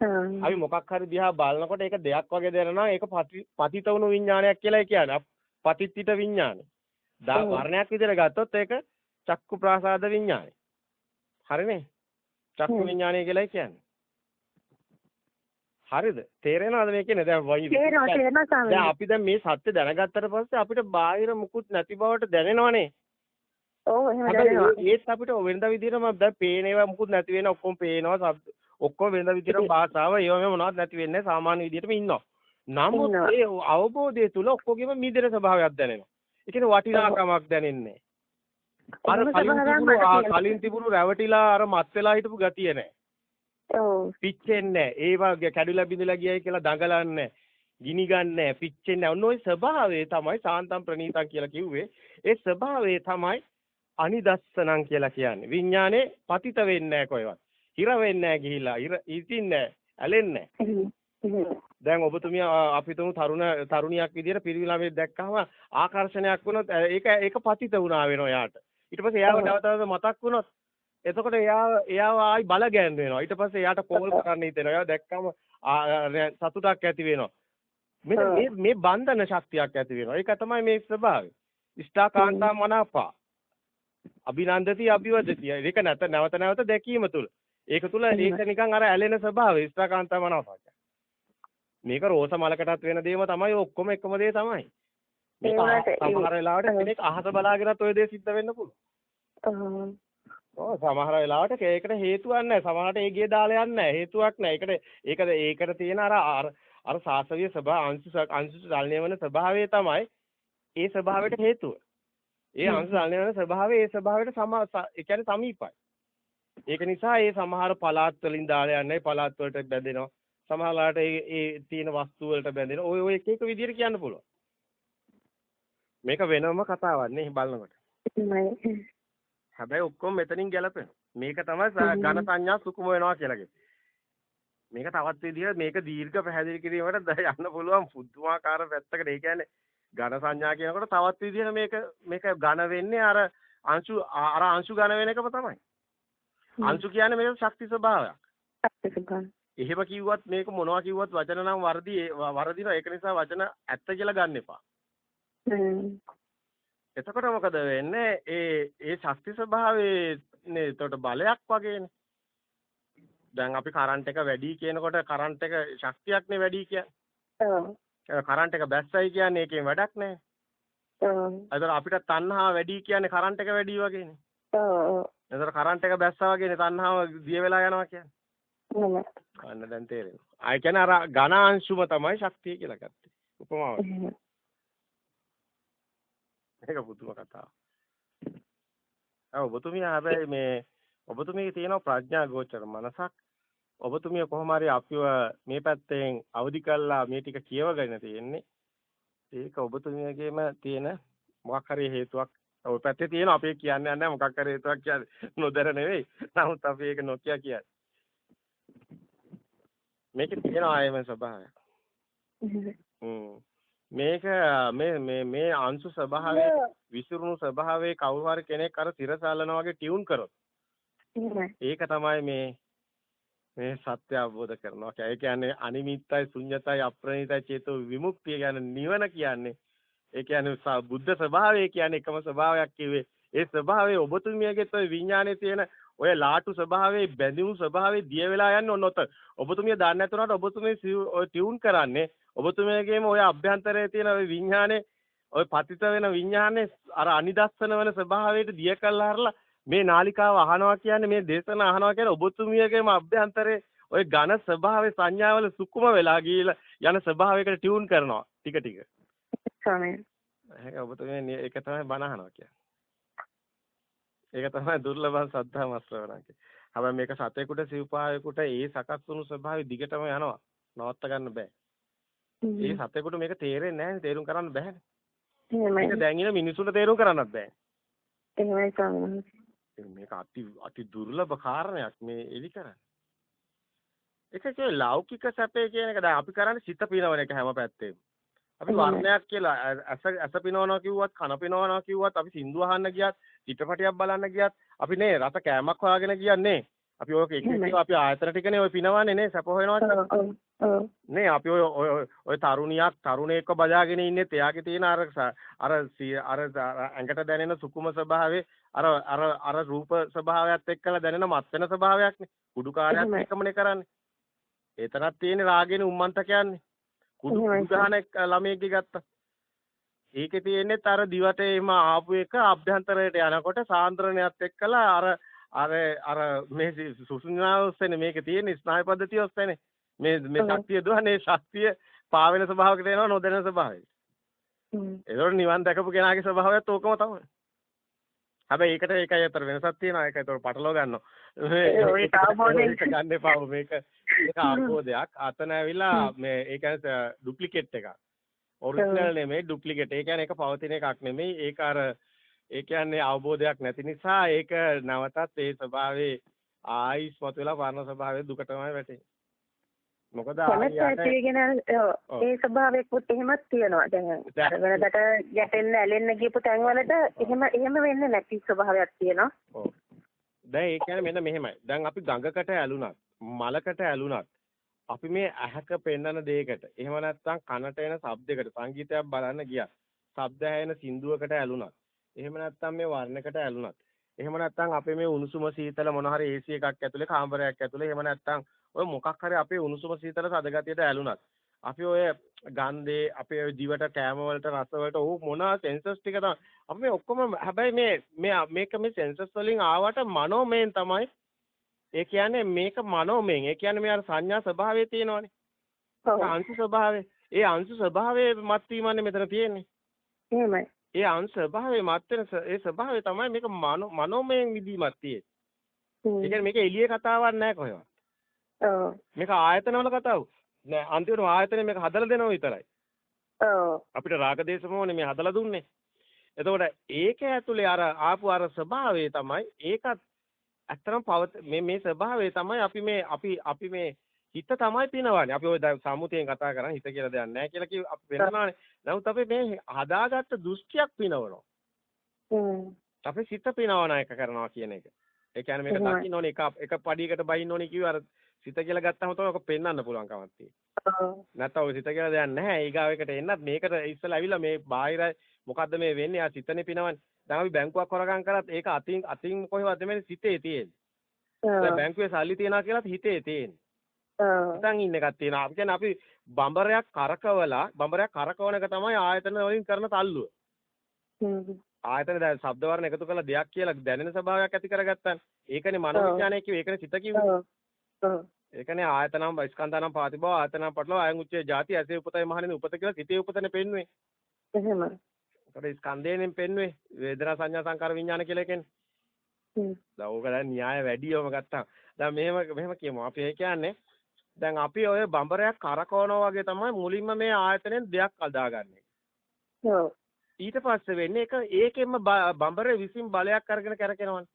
අපි මොකක් හරි දිහා බලනකොට ඒක දෙයක් වගේ දැනෙනවා ඒක පතිත වුණු විඥානයක් කියලා කියන්නේ. පතිත්‍ිත විඥානය. දා වර්ණයක් විදිහට ගත්තොත් ඒක චක්කු ප්‍රාසාද විඥානය. හරිනේ? චක්කු විඥානය කියලායි කියන්නේ. හරිද? තේරෙනවද මේ කියන්නේ? දැන් වයි තේරෙනවා දැන් අපි දැන් මේ සත්‍ය දැනගත්තට පස්සේ අපිට බාහිර මුකුත් නැති බවට දැනෙනවනේ. ඔව් එහෙම දැනෙනවා. ඒත් අපිට වෙනද විදිහටම දැන් පේන ඒවා මුකුත් නැති වෙන ඔක්කොම පේනවා ඔක්කොම වෙනද විදිහටම භාෂාව ඒවම මොනවත් නැති වෙන්නේ සාමාන්‍ය විදිහටම ඉන්නවා. නමුත් ඒ අවබෝධය තුල ඔක්කොගෙම මිදෙන ස්වභාවයක් දැනෙනවා. ඒ කියන්නේ වටිනාකමක් දැනෙන්නේ අර කලින් තිබුණු කලින් තිබුණු රැවටිලා අර මත් වෙලා හිටපු ගතිය නැහැ. ඔව්. පිච්චෙන්නේ නැහැ. ඒ වගේ කැඩුලා බිඳලා ගියයි කියලා දඟලන්නේ ගිනි ගන්නෑ පිච්චෙන්නේ ඔන්න ඔය ස්වභාවය තමයි සාන්තම් ප්‍රණීතම් කියලා කිව්වේ ඒ ස්වභාවය තමයි අනිදස්සනං කියලා කියන්නේ විඥානේ පතිත වෙන්නේ නැහැ කොහෙවත් හිර වෙන්නේ නැහැ ගිහිලා හිර ඉතින්නේ ඇලෙන්නේ දැන් ඔබතුමිය අපි තුමු තරුණ තරුණියක් විදියට පිරිවිලාමේ දැක්කම ආකර්ෂණයක් වුණොත් ඒක ඒක පතිත වුණා වෙනවා යාට ඊට පස්සේ එයාව නැවත මතක් වුණොත් එතකොට එයා එයාව ආයි බල ගෑන් වෙනවා. ඊට පස්සේ එයාට කෝල් කරන්න හිතෙනවා. එයා දැක්කම සතුටක් ඇති වෙනවා. මේ මේ බන්ධන ශක්තියක් ඇති වෙනවා. ඒක තමයි මේ ස්වභාවය. ඉෂ්ඨාකාන්තා මනාපා. අභිනන්දති අභිවදති. ඒක නැත නැවත නැවත දැකීම තුල. ඒක තුල ඒක නිකන් අර ඇලෙන ස්වභාවය ඉෂ්ඨාකාන්තා මනාපා. මේක රෝස මලකටත් වෙන දේම තමයි ඔක්කොම එකම දේ තමයි. මේක සමහර වෙලාවට කෙනෙක් අහස බලාගෙනත් ඔය දේ සිද්ධ වෙන්න පුළුවන්. ඔව් සමහර වෙලාවට ඒකට හේතුවක් නැහැ. සමහරට ඒ ගේ දාලා යන්නේ නැහැ. හේතුවක් නැහැ. ඒකට ඒකට ඒකට තියෙන අර අර සාසවිය ස්වභාව අංශු අංශු චලනය වෙන ස්වභාවය තමයි ඒ ස්වභාවයට හේතුව. ඒ අංශු චලනය වෙන ස්වභාවය ඒ ස්වභාවයට සම ඒ කියන්නේ සමීපයි. ඒක නිසා ඒ සමහර පළාත් වලින් දාලා යන්නේ පළාත් වලට බැඳෙනවා. සමහරලාට ඒ ඒ තියෙන වස්තු වලට බැඳෙනවා. ඔය ඔය එක එක විදිහට කියන්න පුළුවන්. මේක වෙනම කතාවක් නේ බලනකොට. හැබැයි ඔක්කොම මෙතනින් ගැලපෙනවා. මේක තමයි ඝන සංඥා සුකුම වෙනවා කියලා කියන්නේ. මේක තවත් විදිහට මේක දීර්ඝ පැහැදිලි කිරීමකට යන්න පුළුවන් පුදුමාකාර පැත්තකට. ඒ කියන්නේ ඝන සංඥා කියනකොට තවත් විදිහට මේක මේක ඝන වෙන්නේ අර අංශු අර අංශු ඝන වෙන එකම තමයි. අංශු කියන්නේ මේක ශක්ති ස්වභාවයක්. ශක්ති ස්වභාවය. එහෙම කිව්වත් මේක මොනවා කිව්වත් වචන නම් වර්ධි වර්ධිනවා. ඒක නිසා වචන ඇත්ත කියලා ගන්න එපා. එතකොට මොකද වෙන්නේ? ඒ ඒ ශක්ති ස්වභාවයේ නේ එතකොට බලයක් වගේනේ. දැන් අපි කරන්ට් එක වැඩි කියනකොට කරන්ට් එක ශක්තියක්නේ වැඩි කියන්නේ. ඔව්. කරන්ට් එක බැස්සයි කියන්නේ ඒකෙන් වැඩක් නැහැ. ඔව්. අපිට තණ්හාව වැඩි කියන්නේ කරන්ට් එක වැඩි වගේනේ. ඔව් ඒතර කරන්ට් එක බැස්සා වගේනේ තණ්හාව දිය වෙලා යනවා කියන්නේ. අන්න දැන් තේරෙනවා. ආය කියන්නේ අර ඝන අංශුම තමයි ශක්තිය කියලා ගත්තේ. උපමාවක්. මේක පුදුම කතාවක්. ඔව් ඔබතුමිය හැබැයි මේ ඔබතුමියගේ තියෙන ප්‍රඥා ගෝචර මනසක් ඔබතුමිය කොහොම හරි අපිව මේ පැත්තෙන් අවදි කළා මේ ටික කියවගෙන තියෙන්නේ. ඒක ඔබතුමියගේම තියෙන මොකක් හරි හේතුවක් ඔය පැත්තේ තියෙන අපි කියන්නේ නැහැ මොකක් හරි හේතුවක් කියන්නේ නොදැර නෙවෙයි. නමුත් අපි ඒක නොකිය කියන්නේ. මේකේ තියෙන ආයම ස්වභාවයක්. හ්ම්. මේක මේ මේ මේ අංශු ස්වභාවයේ විසිරුණු ස්වභාවයේ කවුරු හරි කෙනෙක් අර තිරසල්ලන වගේ ටියුන් කරොත් ඒක තමයි මේ මේ සත්‍ය අවබෝධ කරනවා. ඒ කියන්නේ අනිමිත්තයි ශුන්‍යතයි අප්‍රණිතයි චේතෝ විමුක්තිය කියන්නේ නිවන කියන්නේ ඒ කියන්නේ බුද්ධ ස්වභාවය කියන්නේ එකම ස්වභාවයක් කිව්වේ. ඒ ස්වභාවයේ ඔබතුමියගෙත් ඔය විඥානයේ තියෙන ඔය ලාටු ස්වභාවයේ බැඳුණු ස්වභාවයේ දිය වෙලා යන්නේ ඔන්න ඔත. ඔබතුමිය දන්නේ නැතුනට ඔබතුමිය ඔය ටියුන් කරන්නේ ඔබතුමියගේම ඔය අභ්‍යන්තරයේ තියෙන ඔය විඥානේ ඔය පතිත වෙන විඥානේ අර අනිදස්සන වෙන ස්වභාවයට දිය කළා හරලා මේ නාලිකාව අහනවා කියන්නේ මේ දේශන අහනවා කියන්නේ ඔබතුමියගේම අභ්‍යන්තරයේ ඔය ඝන ස්වභාවයේ සංඥාවල සුකුම වෙලා ගිහිලා යන ස්වභාවයකට ටියුන් කරනවා ටික ටික. සමේ. ඒක ඔබතුමිය ඒක තමයි බණ අහනවා කියන්නේ. ඒක තමයි දුර්ලභ සද්ධාම ශ්‍රවණක. හැබැයි මේක සතේකට සිව්පායෙකුට ඒ සකස් වුණු ස්වභාවය දිගටම යනවා. නවත්ත ගන්න බෑ. ඒ සතෙකුට මේක තේරෙන්නේ නැහැ තේරුම් කරන්න බෑනේ. මේක දැන් ඉන්න මිනිසුන්ට තේරුම් කරන්නත් බෑ. එහෙමයි ස්වාමීනි. මේක අති අති දුර්ලභ කාරණයක් මේ එලි කරන්නේ. ඒක කිය ලෞකික සැපේ කියන එක දැන් අපි කරන්නේ සිත පිනවන එක හැම පැත්තෙම. අපි වර්ණයක් කියලා ඇස ඇස පිනවනවා කිව්වත් කන පිනවනවා කිව්වත් අපි සින්දු අහන්න ගියත් චිත්‍රපටයක් බලන්න ගියත් අපි නේ රස කෑමක් හොයාගෙන කියන්නේ අපි ඔය එක එක අපි ආයතන ටිකනේ ඔය පිනවන්නේ නේ සැප ඔව් නේ අපි ඔය ඔය තරුණියක් තරුණයෙක්ව බජාගෙන ඉන්නෙත් එයාගේ තියෙන අර අර අර ඇඟට දැනෙන සුකුම ස්වභාවයේ අර අර අර රූප ස්වභාවයත් එක්කලා දැනෙන මත් වෙන ස්වභාවයක්නේ. කුඩුකාරයත් එහෙමයි. එක්කමනේ කරන්නේ. ඒතරක් තියෙන රාගේනේ උම්මන්ත කියන්නේ. කුඩු එහෙමයි. කුඩු ගහන එක්ක ළමයෙක්ගේ ගත්තා. ඒකේ තියෙන්නේත් අර දිවට එම ආපු එක අභ්‍යන්තරයට යනකොට සාන්ද්‍රණයත් එක්කලා අර අර අර මේ සුසුනාව ඔස්සේනේ මේක තියෙන්නේ ස්නායු පද්ධතිය ඔස්සේනේ. මේ මේ. ශක්තිය දුවන්නේ ශක්තිය පාවෙන ස්වභාවයකට එනවා නොදැනෙන ස්වභාවයකට. ඒතකොට නිවන් දැකපු කෙනාගේ ස්වභාවයත් ඕකම තමයි. හැබැයි ඒකට ඒකයි අතර වෙනසක් තියෙනවා. ඒක ඒතකොට පටලව ගන්නවා. ඔය ඒක. ඒක ගන්න එපා. මේක මේක ආපෝදයක්. අතන ඇවිල්ලා මේ ඒ කියන්නේ ඩුප්ලිකේට් එකක්. ඔරිජිනල් නෙමෙයි ඩුප්ලිකේට්. ඒ කියන්නේ ඒක පවතින එකක් නෙමෙයි. ඒක අර ඒ කියන්නේ අවබෝධයක් නැති නිසා ඒක නැවතත් ඒ ස්වභාවයේ ආයිස් මතුවලා පරණ ස්වභාවයේ දුක තමයි වැටෙන්නේ. මොකද කැමැත්ත ආයෙ ඇතිගෙන ඔව්. ඒ ස්වභාවයකුත් එහෙමත් තියෙනවා දැන් වෙනදට ගැටෙන්න ඇලෙන්න ගියපු තැන්වලට එහෙම එහෙම වෙන්නේ නැති ස්වභාවයක් තියෙනවා ඔව්. දැන් ඒ කියන්නේ මෙන්න මෙහෙමයි. දැන් අපි ගඟකට ඇලුනත්, මලකට ඇලුනත් අපි මේ ඇහැක පෙන්වන දෙයකට, එහෙම නැත්නම් කනට එන ශබ්දයකට සංගීතයක් බලන්න ගියත්, ශබ්ද ඇහෙන සින්දුවකට ඇලුනත්, එහෙම නැත්නම් මේ වර්ණයකට ඇලුනත්, එහෙම නැත්නම් අපේ මේ උණුසුම සීතල මොන හරි AC එකක් ඇතුලේ කාමරයක් ඇතුලේ එහෙම නැත්නම් ඔය මොකක් හරි අපේ උණුසුම සීතල සදගතියට ඇලුනත් අපි ඔය ගන්ධේ අපේ දිවට කෑම වලට රස වලට ඕ මොන සෙන්සර්ස් ටික තමයි. අපි මේ ඔක්කොම හැබැයි මේ මේ මේක මේ සෙන්සර්ස් වලින් ආවට මනෝමයෙන් තමයි. ඒ කියන්නේ මේක මනෝමයෙන්. ඒ කියන්නේ මේ අර සංඥා ස්වභාවය තියෙනවනේ. අංශු ස්වභාවය. ඒ අංශු ස්වභාවයේ මත් වීමන්නේ මෙතන තියෙන්නේ. එහෙමයි. ඒ අංශ ස්වභාවයේ මත් වෙන ඒ ස්වභාවය තමයි මේක මනෝ මනෝමයෙන් විදීමක් තියෙන්නේ. ඒ කියන්නේ මේක එළියේ කතාවක් නෑ කොහෙවත් ඔව් මේක ආයතනවල කතාවක් නෑ අන්තිමට ආයතනේ මේක හදලා දෙනවා විතරයි ඔව් අපිට රාගදේශමෝනේ මේ හදලා දුන්නේ. එතකොට ඒක ඇතුලේ අර ආපු අර ස්වභාවය තමයි ඒකත් ඇත්තටම පවත මේ මේ ස්වභාවය තමයි අපි මේ අපි අපි මේ හිත තමයි පිනවන්නේ. අපි ওই දැන් සම්මුතියෙන් කතා කරන්නේ හිත කියලා දෙයක් නැහැ කියලා කිව්ව අපි වෙනවානේ. නමුත් අපි මේ හදාගත්ත දෘෂ්ටියක් පිනවනවා. හ්ම් අපි සිත පිනවන එක කරනවා කියන එක. ඒ කියන්නේ මේක. දකින්න ඕනේ එක එක පඩියකට බහින්න ඕනේ කිව්ව අර සිත කියලා ගත්තම තමයි ඔක පෙන්වන්න පුළුවන් කමක් තියෙන්නේ. ඔව් නැත්තම් ඔය සිත කියලා දෙයක් නැහැ. ඊගාව එකට එන්නත් මේකට ඉස්සලා ඇවිල්ලා මේ බාහිර මොකද්ද මේ වෙන්නේ? ආ සිතනේ පිනවන්නේ. දැන් අපි බැංකුවක් හොරගම් කරත් ඒක අතින් අතින් කොහෙවත් නෙමෙයි සිතේ තියෙන්නේ. දැන් බැංකුවේ සල්ලි තියනවා කියලාත් හිතේ තියෙන්නේ. හිතන් ඉන්න එකක් තියෙනවා. අපි කියන්නේ අපි බඹරයක් කරකවලා බඹරයක් කරකවන එක තමයි ආයතන වලින් කරන තල්ලුව. ආයතන දැන් ශබ්ද වර්ණ එකතු කරලා දෙයක් කියලා දැනෙන ස්වභාවයක් ඇති කරගත්තානේ. ඒකනේ මනෝවිඥානය කිව්වේ. ඒකනේ සිත කිව්වේ. ඒකනේ ආයතනම් ස්කන්ධනම් පාතිබව ආයතනම් පටලව අයං උච්චේ ಜಾති ඇසේ උපතයි මහණෙනි උපත කියලා සිතේ උපතනේ පෙන්වන්නේ. එහෙමයි ඒකට ස්කන්ධයෙන් පෙන්වන්නේ වේදනා සංඥා සංකාර විඥාන කියලා කියන්නේ. හ්ම් දැන් ඕක දැන් න්‍යාය වැඩිවම ගත්තා. දැන් මෙහෙම මෙහෙම කියමු. අපි ඒ කියන්නේ දැන් අපි ඔය බඹරයක් කරකවනවා වගේ තමයි මුලින්ම මේ ආයතනෙන් දෙයක් අදාගන්නේ. ඔව් ඊට පස්සේ වෙන්නේ ඒක ඒකෙන්ම බඹරේ විසින් බලයක් අරගෙන කරකිනවනේ.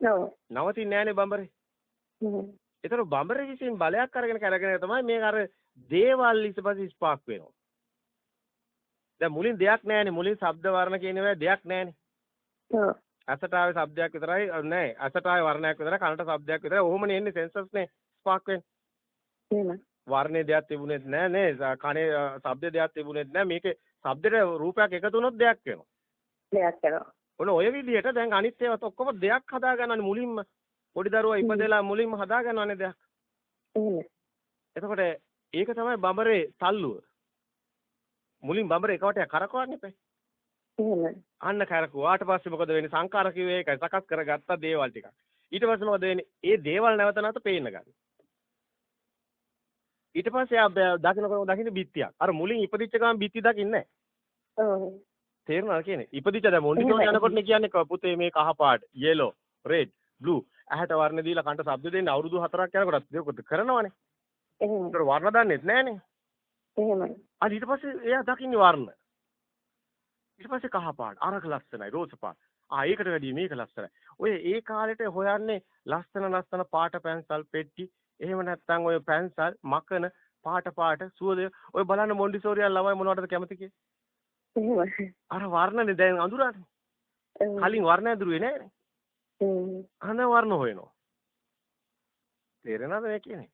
ඔව් නවතින්නේ නැහනේ බඹරේ. ඒතර බඹරේ විසින් බලයක් අරගෙන කරගෙන තමයි මේක අර දේවල් ඊටපස්සේ ස්පාක් වෙනවා. දැන් මුලින් දෙයක් නැහැනේ මුලින් ශබ්ද වර්ණ කියන ඒවා දෙයක් නැහැනේ. ඔව් ඇසට ආවේ ශබ්දයක් විතරයි අ, නෑ ඇසට ආවේ වර්ණයක් විතරයි කනට ශබ්දයක් විතරයි ඔහොමනේ එන්නේ සෙන්සර්ස් නේ ස්පාක් වෙන්නේ. එහෙමයි වර්ණේ දෙයක් තිබුණෙත් නෑ නේ කනේ ශබ්ද දෙයක් තිබුණෙත් නෑ මේකේ ශබ්දෙට රූපයක් එකතු වුණොත් දෙයක් වෙනවා. දෙයක් කරනවා ඔන්න ඔය විදිහට දැන් අනිත් ඒවාත් ඔක්කොම දෙයක් හදා ගන්නවානේ මුලින්ම. පොඩි දරුවා ඉපදෙලා මුලින්ම හදා ගන්නවානේ දෙයක්. එහෙමයි එතකොට ඒක තමයි බඹරේ තල්ලුව. මුලින් බඹරේ එකවට කරකවන්න එපා. එහෙමයි අන්න කරකුවාට පස්සේ මොකද වෙන්නේ සංකාර කිව්වේ ඒකයි සකස් කරගත්ත දේවල් ටිකක්. ඊට පස්සේ මොකද වෙන්නේ? ඒ දේවල් නැවත නැවත පේන්න ගන්න. ඊට පස්සේ ආ දකින්නකොට දකින්න බිත්තියක්. අර මුලින් ඉපදිච්ච ගමන් බිත්ති දකින්නේ නැහැ. ඔව් තේරුණාද කියන්නේ? ඉපදිච්ච දැන් එහෙමයි. යනකොටනේ කියන්නේ පුතේ මේ කහ පාට, yellow, red, blue. ඇහැට වර්ණ දීලා කන්ට ශබ්ද දෙන්න අවුරුදු 4ක් යනකොට ඒක කරනවනේ. එහෙමයි ඒතර වර්ණ දන්නෙත් නැහනේ. එහෙමයි අර ඊට පස්සේ එයා දකින්නේ වර්ණ. ඊට පස්සේ කහ පාට, අරක ලස්සනයි, රෝස පාට. ආ ඒකට වැඩිය මේක ලස්සනයි. ඔය ඒ කාලෙට හොයන්නේ ලස්සන ලස්සන පාට පැන්සල් පෙට්ටි. එහෙම නැත්නම් ඔය පැන්සල් මකන පාට පාට සුවඳ ඔය බලන්න මොන්ඩිසෝරියන් ළමයි මොනවටද කැමති කියේ? එහෙමයි අර වර්ණනේ දැන් අඳුරන්නේ. කලින් වර්ණ ඇඳුරුවේ නෑනේ. අන වර්ණ හොයනවා. තේරෙනවද මේ කියන්නේ?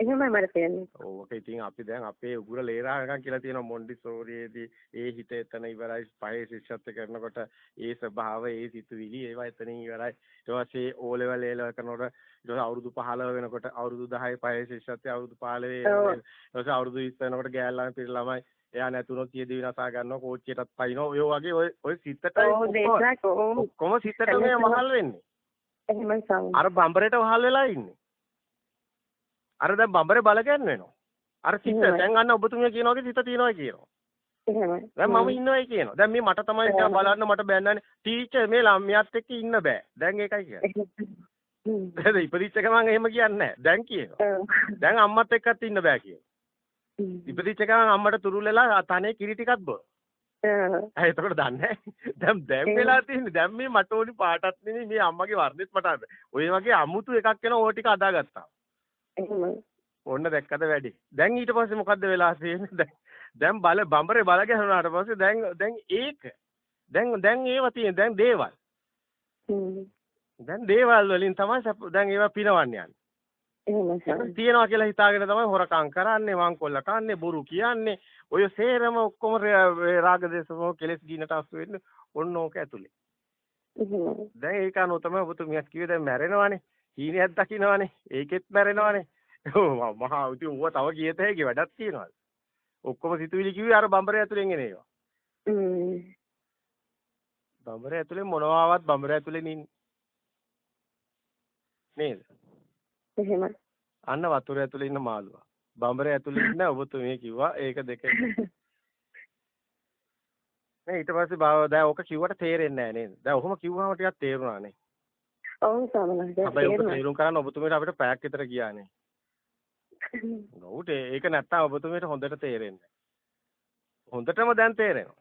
එහෙමයි මට තේරෙන්නේ. ඕක ඉතින් අපි දැන් අපේ උගුර ලේරාගම් කියලා තියෙනවා මොන්ඩිසෝරියේදී ඒ හිත එතන ඉවරයි පහේ ශිෂ්‍යත්ව කරනකොට ඒ ස්වභාව ඒ සිතුවිලි ඒවා එතනින් ඉවරයි ඊට පස්සේ ඕ ලෙවල් ඒ ලෙවල් කරනකොට ඊට පස්සේ අවුරුදු 15 වෙනකොට අවුරුදු 10 පහේ ශිෂ්‍යත්වය අවුරුදු 15 ඔව්. ඊට පස්සේ අවුරුදු 20 වෙනකොට ගෑල් ළමයි පිරි ළමයි එයා නැතුනොත් සියදිවි නසා ගන්නවා කෝච්චියටත් පයින්නවා ඔය වගේ ඔය ඔය සිතට ඔක්කොම සිතට මේ මහල් වෙන්නේ එහෙමයි ස්වාමීනි. අර බම්බරේට වහල් වෙලා ඉන්නේ. අර දැන් බම්බරේ බල ගන්නවෙනවා. අර සිත. දැන් අන්න ඔබතුමිය කියනවා වගේ සිත තියනවා කියනවා. එහෙමයි. දැන් මම ඉන්නවයි කියනවා. දැන් මේ මට තමයි. බලන්න මට බැන්නනේ. ටීචර් මේ ළමයාත් එක්ක ඉන්න බෑ. දැන් ඒකයි කියන්නේ. දැන් ඉපදිච්ච ගමන් එහෙම කියන්නේ නැහැ. දැන් කියනවා. දැන් අම්මත් එක්කත් ඉන්න බෑ කියනවා. ඉපදිච්ච ගමන් අම්මට තුරුල් වෙලා තනේ කිරි ටිකක් බෝ. ඇයි එතකොට දන්නේ. දැන් දැන්. වෙලා තියෙන්නේ. දැන් මේ මට ඕනි පාටත් නෙමෙයි මේ අම්මගේ වර්ණෙත් මට. ඔය වගේ අමුතු එකක් වෙන ඕ ටික අදාගත්තා. ඔන්න දැක්කද වැඩි. දැන් ඊට පස්සේ මොකද්ද වෙලා තියෙන්නේ? දැන් බල බඹරේ බල ගැහුණාට පස්සේ දැන් දැන් ඒක දැන් දැන් ඒව තියෙන දැන් දේවල්. දැන් දේවල් වලින් තමයි දැන් ඒවා පිනවන්න. එහෙමයි. තියනවා කියලා හිතාගෙන තමයි හොරකම් කරන්නේ, වංකොල්ල කන්නේ, බොරු කියන්නේ. ඔය සේරම ඔක්කොම රාග දේශමෝ කෙලස් ගිනට අසු වෙන්නේ ඔන්න ඕක ඇතුලේ. දැන් ඒක අනුව තමයි ඔබතුමියක් කිව්වේ දැන් මැරෙනවනේ. හීනයක් දකින්නවනේ. ඒකෙත් මැරෙනවනේ. ඔව් මහා ඉතින් ඌව තව කියත හැකි වැඩක් තියනවා. ඔක්කොම සිතුවිලි කිව්වේ අර බම්බරේ ඇතුලෙන් එන ඒවා. හ්ම්. බම්බරේ ඇතුලෙන් මොනවාවත් බම්බරේ ඇතුලෙන් ඉන්නේ. නේද? එහෙමයි. අන්න වතුර ඇතුලේ ඉන්න මාළුවා. බම්බරේ ඇතුලේ ඉන්න ඔබතුමිය කිව්වා ඒක දෙක. නේ ඊට පස්සේ බව දැන් ඕක කිව්වට තේරෙන්නේ නැහැ නේද? දැන් ඔහොම කිව්වම ටිකක් තේරුණා නේ. ඔව් ස්වාමීනි. දැන් හැබැයි තේරුණා. තේරුම් කරන්න ඔබතුමියට අපිට පැයක් විතර ගියානේ. ඔව්ට ඒක නැත්තම් ඔබතුමියට හොඳට තේරෙන්නේ. හොඳටම දැන් තේරෙනවා.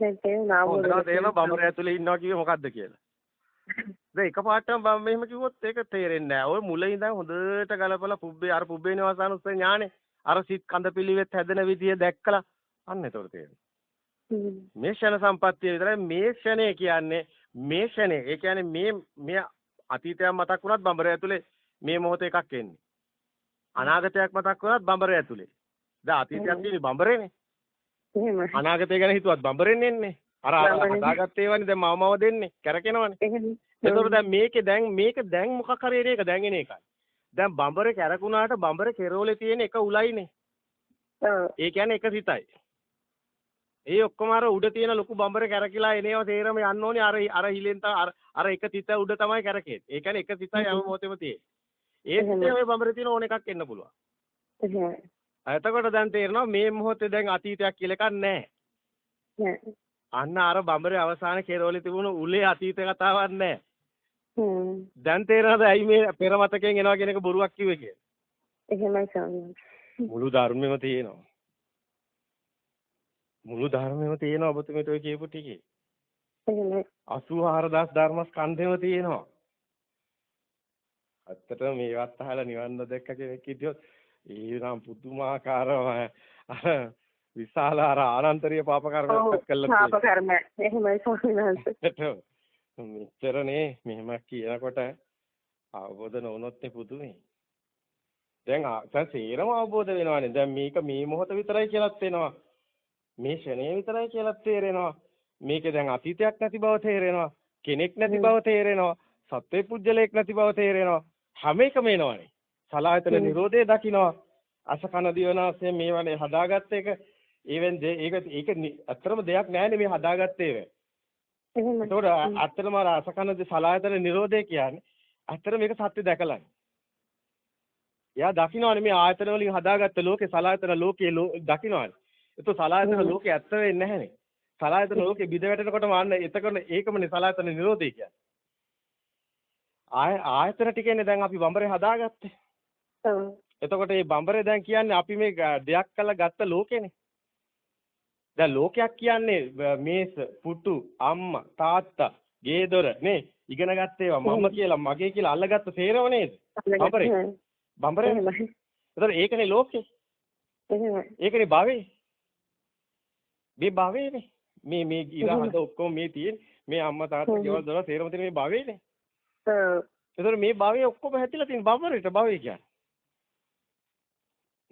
දැන් තේරුණා. හොඳටම තේරෙනවා බම්බරේ ඇතුලේ ඉන්නවා කිව්වේ මොකද්ද කියලා. දැන් එකපාරටම බම් මෙහෙම කිව්වොත් ඒක තේරෙන්නේ නැහැ. ඔය මුල ඉඳන් හොඳට ගලපලා පුබ්බේ අර පුබ්බේ නිවාසානුස්සය ඥානේ අර සිත් කඳ පිළිවෙත් හැදෙන විදිය දැක්කලා අන්න ඒතකොට තේරෙනවා. මේ ක්ෂණ සම්පත්තිය විතරයි මේ ක්ෂණය කියන්නේ මේ ක්ෂණය. ඒ කියන්නේ මේ මේ අතීතයක් මතක් වුණත් බඹරය ඇතුලේ මේ මොහොතේ එකක් එන්නේ. අනාගතයක් මතක් වුණත් බඹරය ඇතුලේ. දැන් අතීතයක් තියෙන්නේ බඹරේනේ. එහෙමයි. අනාගතය ගැන හිතුවත් බඹරෙන් එන්නේ. අර. හදාගත්ත ඒවානේ දැන් මව මව දෙන්නේ. කැරකෙනවනේ. එහෙමයි. ඒතකොට දැන් මේකේ දැන් මේක දැන් මොකක් හරි එක දැන් එකයි. දැන් බඹරේ කැරකුණාට බඹරේ කෙරෝලේ තියෙන එක උලයිනේ. ඒ කියන්නේ එක සිතයි. ඒ ඔක්කොම අර උඩ තියෙන ලොකු බඹරේ කැරකිලා එනේව තේරම යන්න ඕනේ අර අර හිලෙන් අර අර එක සිත උඩ තමයි කැරකෙන්නේ. ඒ කියන්නේ එක සිතයි හැම මොහොතෙම තියෙන්නේ. ඒ සිතේ ওই බඹරේ තියෙන ඕන එකක් එන්න පුළුවන්. එහෙමයි. එතකොට දැන් තේරෙනවා මේ මොහොතේ දැන් අතීතයක් කියලා එකක් නැහැ. අන්න අර බඹරේ අවසාන කෙරෝලේ තිබුණු උලේ අතීත කතාවක් නැහැ. දැන් තේරෙනවද ඇයි මේ පෙර මතකයෙන් එනවා කියන එක බොරුවක් කිව්වේ කියලා? එහෙමයි ස්වාමීනි. මුළු ධර්මෙම තියෙනවා. මුළු ධර්මෙම තියෙනවා ඔබතුමීට ඔය කියපු ටිකේ. එහෙමයි. 84000 ධර්මස්කන්ධෙම තියෙනවා. ඇත්තටම මේවත් අහලා නිවන් දැක්ක කෙනෙක් හිටියොත් ඒ නම් පුදුමාකාරව අර විශාල අර ආනන්තරීය පාප කර්මයක් කළා පාප කර්ම. එහෙමයි ස්වාමීනි. මෙච්චරනේ මෙහෙම කියනකොට අවබෝධ නොවුනොත් පුදුමේ. දැන් දැන් සේරම අවබෝධ වෙනවානේ. දැන් මේක මේ මොහොත විතරයි කියලාත් වෙනවා. මේ ෂණය විතරයි කියලාත් තේරෙනවා. මේකේ දැන් අතීතයක් නැති බව තේරෙනවා. කෙනෙක් නැති බව තේරෙනවා. සත්වේ පුජ්‍යලයක් නැති බව තේරෙනවා. හැම එකම එනවනේ. සලායතන. නිරෝධය දකින්නවා. අසකන දිවනාසය මේවනේ හදාගත්ත එක. ඒවෙන් ඒක ඒක ඇත්තටම දෙයක් නෑනේ මේ හදාගත්ත. එතකොට ඇත්තටම අර අසකන සලායතන නිරෝධය කියන්නේ ඇත්තට මේක සත්‍ය දැකලානේ. එයා දකින්නවනේ මේ ආයතන වලින් හදාගත්ත ලෝකේ සලායතන ලෝකයේ දකින්නවනේ. ඒතකොට සලායතන. ලෝකේ ඇත්ත වෙන්නේ නැහනේ. සලායතන ලෝකේ බිඳ වැටෙනකොටම අන්න එතකොට ඒකමනේ සලායතන නිරෝධය කියන්නේ. ආය ආයතන ටිකනේ දැන් අපි බඹරේ හදාගත්තේ. එතකොට මේ බඹරේ දැන් කියන්නේ අපි මේ දෙයක් කළා ගත්ත ලෝකෙනේ. දැන් ලෝකයක් කියන්නේ මේස, පුටු, අම්මා, තාත්තා, ගේ දොර නේ ඉගෙන ගත්ත ඒවා මම කියලා මගේ කියලා අල්ලගත්ත තේරව නේද? බඹරේ. බඹරේ. එතකොට ඒකනේ ලෝකේ. ඒකනේ භවේ. මේ භවේනේ. මේ මේ ඉර එහෙම. හද ඔක්කොම මේ තියෙන මේ අම්මා තාත්තා. ගෙවල් දොර තේරම තියෙන මේ භවේනේ. ඔව්. ඒතර මේ භවයේ ඔක්කොම හැදිලා තියෙන බඹරේට භවය කියන්නේ.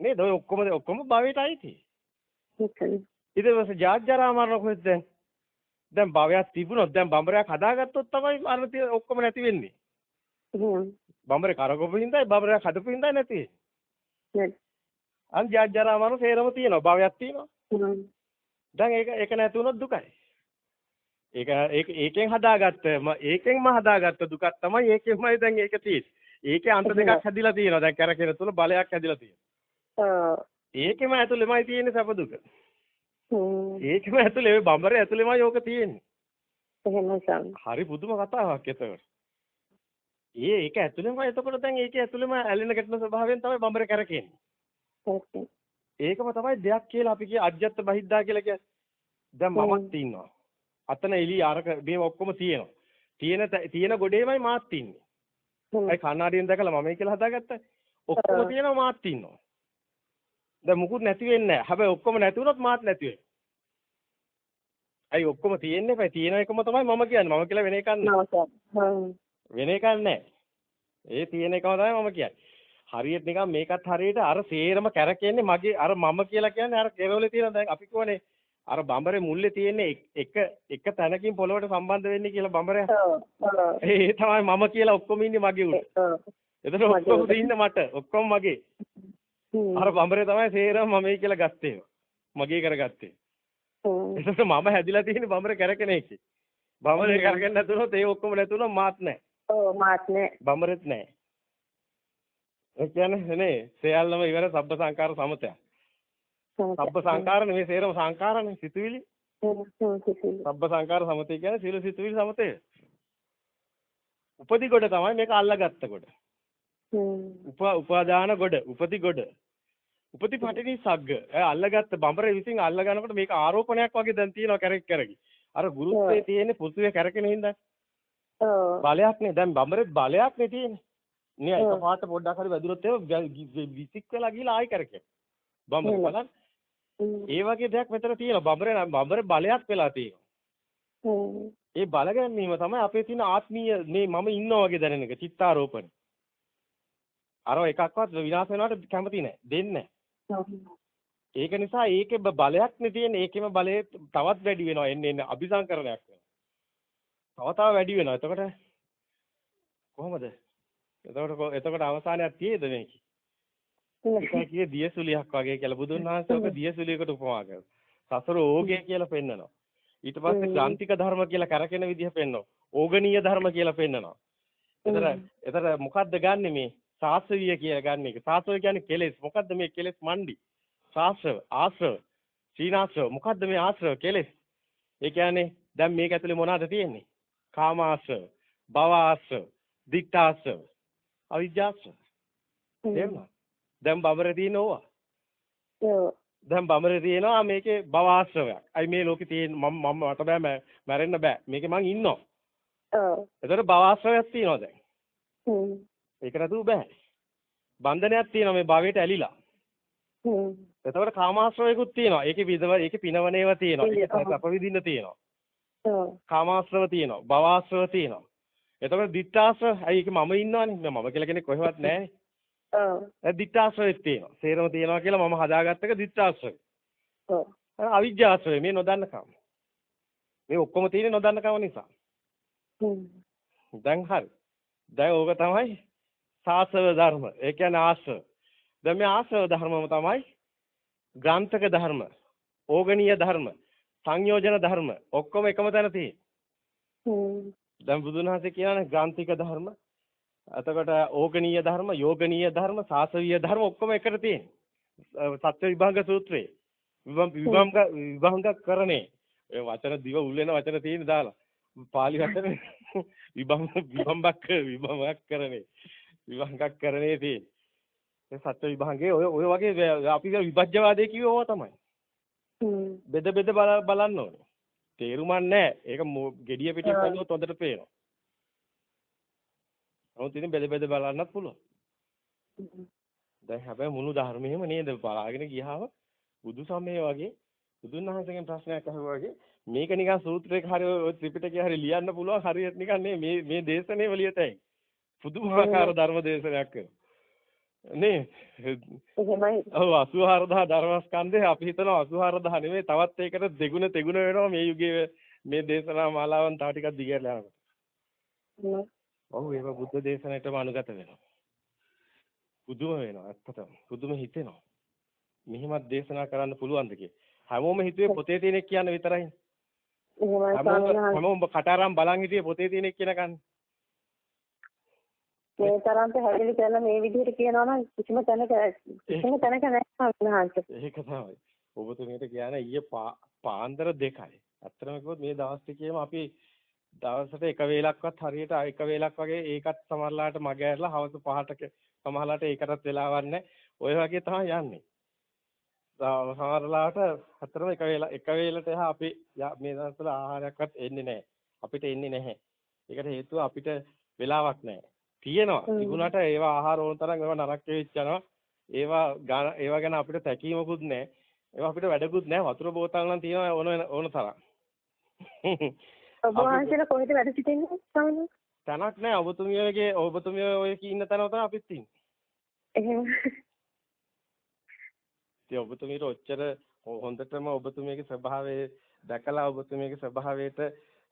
නේද? ඔය ඔක්කොම ඔක්කොම භවයට අයිති. ඊට පස්සේ ජාත්ජරා මරණ කොහෙද දැන්? දැන් භවයක් තිබුණොත් දැන් බඹරයක් හදාගත්තොත් තමයි මරණ ඔක්කොම නැති වෙන්නේ. බඹරේ කරකවපු හින්දායි බඹරයක් හදපු හින්දායි නැති වෙන්නේ. අන් ජාත්ජරා මරණ සේරම තියෙනවා. භවයක් තියෙනවා. දැන් ඒක ඒක නැති වුණොත් දුකයි. ඒක ඒක ඒකෙන් හදාගත්ත ඒකෙන්ම හදාගත්ත දුකක් තමයි ඒකෙන්මයි දැන් ඒක තියෙන්නේ. ඒකේ අන්ත දෙකක් හැදිලා තියෙනවා. දැන් කරකින තුල බලයක් හැදිලා තියෙනවා. ඒකෙම ඇතුළෙමයි තියෙන්නේ සැප දුක. ඒකෙම ඇතුළේ ඔය බඹරේ ඇතුළෙමයි ඕක තියෙන්නේ. එහෙමයි. හරි පුදුම කතාවක් එතකොට. ඒ ඒක ඇතුළෙම එතකොට දැන් ඒකේ ඇතුළෙම ඇලෙන ගැටෙන ස්වභාවයෙන් තමයි බඹර කරකෙන්නේ. ඒකම තමයි දෙයක් කියලා අපි කිය අජ්ජත් බහිද්දා කියලා කියන්නේ. දැන් මමත් ඉන්නවා. අතන එළිය අරක මේ ඔක්කොම තියෙනවා. තියෙන තියෙන ගොඩේමයි මාත් ඉන්නේ. අයි කන්නාඩියෙන් දැකලා මමයි කියලා හදාගත්තා. ඔක්කොම. තියෙනවා මාත් ඉන්නවා. දැන් මුකුත් නැති වෙන්නේ නැහැ. හැබැයි ඔක්කොම නැති වුණොත් මාත් නැති වෙනවා. අයි ඔක්කොම තියෙන්නේ බෑ. තියෙන එකම තමයි මම කියන්නේ. මම කියලා වෙන එකක් නෑ. වෙන එකක් නෑ. ඒ තියෙන එකම තමයි මම කියන්නේ. හරියට නිකන් මේකත් හරියට අර සේරම කැරකෙන්නේ මගේ අර මම කියලා කියන්නේ අර කෙරවලේ තියෙන දැන් අපි කියවනේ අර බඹරේ මුල්ලේ තියෙන්නේ එක එක තැනකින් පොළවට සම්බන්ධ වෙන්නේ කියලා බඹරයා. ඒ තමයි මම කියලා ඔක්කොම ඉන්නේ මගේ උඩ. එතන ඔක්කොම තියෙන්නේ මට. ඔක්කොම මගේ. අර බඹරේ තමයි සේරම මමයි කියලා ගත්තේ. මගේ කරගත්තේ. එතකොට මම හැදිලා තියෙන්නේ බඹරේ කැරකෙන එකේ. බඹරේ කරගෙන නැතුනොත් ඒ ඔක්කොම නැතුනොත් මාත් නැහැ. ඔව් මාත් නෑ. බඹරෙත් නැහැ. ඒ කියන්නේ නේ සියල්ලම ඉවර සබ්බ සංකාර සමතය. සබ්බ සංකාර නෙමෙයි සේරම සංකාරනේ සිතුවිලි. සබ්බ සංකාර සමතය කියන්නේ සියලු සිතුවිලි සමතය. උපදි කොට තමයි මේක අල්ලගත්ත කොට. හ්ම්. උප උපාදාන ගොඩ උපති ගොඩ උපති පටිනි සග්ග අල්ලගත්ත? බඹරේ විසින් අල්ල ගන්නකොට මේක ආරෝපණයක් වගේ දැන් තියෙනවා කැරක් කැරකි. අර ගුරුත්වයේ තියෙන්නේ පොතුවේ කැරකෙන හින්දා. ඔව්. බලයක් නේ. දැන් බඹරේ බලයක් නේ තියෙන්නේ. නේ. එකපාරට පොඩ්ඩක් හරි වැදුනොත් ඒක විසික් වෙලා ගිහලා ආයි කැරකෙන බඹරේ එහෙම. බලන්න. ඒ වගේ දෙයක් මෙතන තියෙනවා. බඹරේ බඹරේ බලයක් වෙලා තියෙනවා. ඒ බල ගැනීම තමයි අපේ තියෙන ආත්මීය මේ මම ඉන්නවා වගේ දැනෙන එක. චිත්තාරෝපණ අර එකක්වත් විනාශ වෙනවට කැමති නැහැ දෙන්නේ ඔව්. ඒක නිසා ඒකේ බලයක් නේ තියෙන්නේ. ඒකෙම බලය තවත් වැඩි වෙනවා. එන්න එන්න අபிසංකරණයක් වෙනවා. තව තව වැඩි වෙනවා. එතකොට කොහොමද? එතකොට එතකොට අවසානයක් තියෙද මේක? ඒක දියසුලියක් වගේ කියලා බුදුන් වහන්සේ ඔක දියසුලියකට උපමා කරනවා. සසර ඕගේ කියලා පෙන්නනවා. ඊට පස්සේ. ක්ලාන්තික ධර්ම කියලා කරකින විදිහ පෙන්නනවා. ඕගනීය ධර්ම කියලා පෙන්නනවා. එතන. එතන මොකද්ද ගන්නෙ මේ සාස්ත්‍රීය කියලා ගන්න එක. සාස්ත්‍රීය කියන්නේ කෙලෙස්. මොකද්ද මේ කෙලෙස්? මණ්ඩි. ශාස්ත්‍රව ආශ්‍රව. සීනාශ්‍රව. මොකද්ද මේ ආශ්‍රව කෙලෙස්? ඒ කියන්නේ දැන් මේක ඇතුලේ මොනවද තියෙන්නේ? කාමාශ්‍රව භවආශ්‍රව දික්ඨාශ්‍රව අවිජ්ජාශ්‍රව. තේරුණා දැන් බබරේ තියෙන ඕවා. දැන් බබරේ තියෙනවා මේකේ භවආශ්‍රවයක්. අයි මේ ලෝකේ තියෙන මම මම මට බෑ මැරෙන්න බෑ. මේකේ මං ඉන්නවා. ඔව්. එතකොට භවආශ්‍රවයක් තියෙනවා දැන්. හ්ම්. ඒක නැතුව බෑ බන්ධනයක් තියෙනවා මේ භවයට ඇලිලා හ්ම්. එතකොට කාමාශ්‍රවයකුත් තියෙනවා. ඒකේ විදව ඒකේ පිනවන ඒවා තියෙනවා. ඒක විඳින්න තියෙනවා. ඔව්. කාමාශ්‍රව තියෙනවා. භවආශ්‍රව තියෙනවා. එතකොට අයි ඒක මම ඉන්නවනේ. මම කියලා කෙනෙක් කොහෙවත් නැහැ. ඔව්. ඒ දිත්තාශ්‍රවෙත් තියෙනවා. සේරම තියෙනවා කියලා මම හදාගත්ත එක දිත්තාශ්‍රවය. ඔව්. අවිජ්ජාශ්‍රවය මේ නොදන්නකම. මේ ඔක්කොම තියෙන්නේ නොදන්නකම නිසා. හ්ම්. දැන් හරි. දැන් ඕක තමයි සාසව ධර්ම. ඒ කියන්නේ ආශ්‍රව. දැන් මේ ආශ්‍රව ධර්මම තමයි ග්‍රාන්තක ධර්ම, ඕගනීය ධර්ම, සංයෝජන ධර්ම ඔක්කොම එකම තැන තියෙන්නේ. හ්ම්. දැන් බුදුන් වහන්සේ කියනනේ ග්‍රාන්තික ධර්ම, එතකොට ඕගනීය ධර්ම, යෝගනීය ධර්ම, සාසවීය ධර්ම ඔක්කොම එකට තියෙන්නේ. සත්‍ය විභංග සූත්‍රයේ විභංග විභංග කරණේ ඒ වචන දිව උල් වෙන වචන තියෙන දාලා. පාලි වචන විභංග විභංගක් විභංගක් කරණේ. විභංගක් කරණේ තියෙන්නේ. සත්‍ය විභංගේ ඔය ඔය වගේ අපි විභජ්‍යවාදයේ කිව්වේ ඕවා තමයි. බෙද බෙද බල- බලන්න ඕනේ. තේරුමක් නැහැ. ඒක gediya පිටින්. බලුවොත් හොඳට පේනවා. නමුත් ඉතින් බෙද බෙද බලන්නත් පුළුවන්. දැන් හැබැයි මුළු ධර්මයේම නේද බලාගෙන ගියාම බුදු සමය වගේ බුදුන් වහන්සේගෙන් ප්‍රශ්නයක් අහුවා වගේ මේක නිකන් සූත්‍රයක හරි ඔය ත්‍රිපිටකයේ හරි ලියන්න පුළුවන් හරියට නිකන් මේ මේ දේශනේ වලියතයි. පුදුමාකාර ධර්ම දේශනයක් කරනවා. නේ එහෙමයි. ඔව් 84000 ධර්මස්කන්ධේ අපි හිතනවා 84000 නෙමෙයි තවත් ඒකට දෙගුණ තෙගුණ වෙනවා මේ යුගයේ මේ දේශනා මාලාවන් තව ටිකක් දිගට යනකොට. ඔව් ඒක බුද්ධ දේශනාවටම අනුගත වෙනවා. පුදුම වෙනවා ඇත්තටම. පුදුම හිතෙනවා. මෙහිමත් දේශනා කරන්න පුළුවන්ද. හැමෝම හිතුවේ පොතේ තියෙන එක කියන විතරයි. හැමෝම කටාරම් බලන් හිටියේ පොතේ තියෙන එක කියන කන්නේ. මේ තරම් පැහැදිලි කරලා මේ විදිහට කියනවා නම් කිසිම තැනක කිසිම තැනක නැහැ ස්වාමීන් වහන්සේ. ඒක තමයි. ඔබතුමීට කියන්නේ ඊයේ පාන්දර දෙකයි. අත්‍තරම කිව්වොත් මේ දවස් ටිකේම අපි දවසට එක වේලක්වත් හරියට එක වේලක් වගේ ඒකත් සමහරලාට මග ඇරලා හවස 5ට සමහරලාට ඒකටත් වෙලාවක් නැහැ. ඔය වගේ තමයි යන්නේ. සමහරලාට අත්‍තරම එක වේල එක වේලට එහා අපි මේ දවස්වල ආහාරයක්වත් එන්නේ නැහැ. අපිට එන්නේ නැහැ. ඒකට හේතුව අපිට වෙලාවක් නැහැ. තියෙනවා. තිබුණාට ඒවා ආහාර ඕන තරම් ඒවා නරක වෙච්ච යනවා. ඒවා ඒවා ගැන අපිට තැකීමකුත් නැහැ. ඒවා අපිට වැඩකුත් නැහැ. වතුර බෝතල් නම් තියෙනවා ඕන ඕන තරම්. ඔබ වහන්සේලා කොහෙද වැඩ සිටින්නේ ස්වාමීන් තැනක් නැහැ. ඔබතුමියගේ ඔබතුමිය ඔය ඉන්න තැන තමයි අපිත් ඉන්නේ. එහෙම. ඉතින් ඔබතුමීට ඔච්චර හොඳටම ඔබතුමියගේ ස්වභාවය දැකලා ඔබතුමියගේ ස්වභාවයට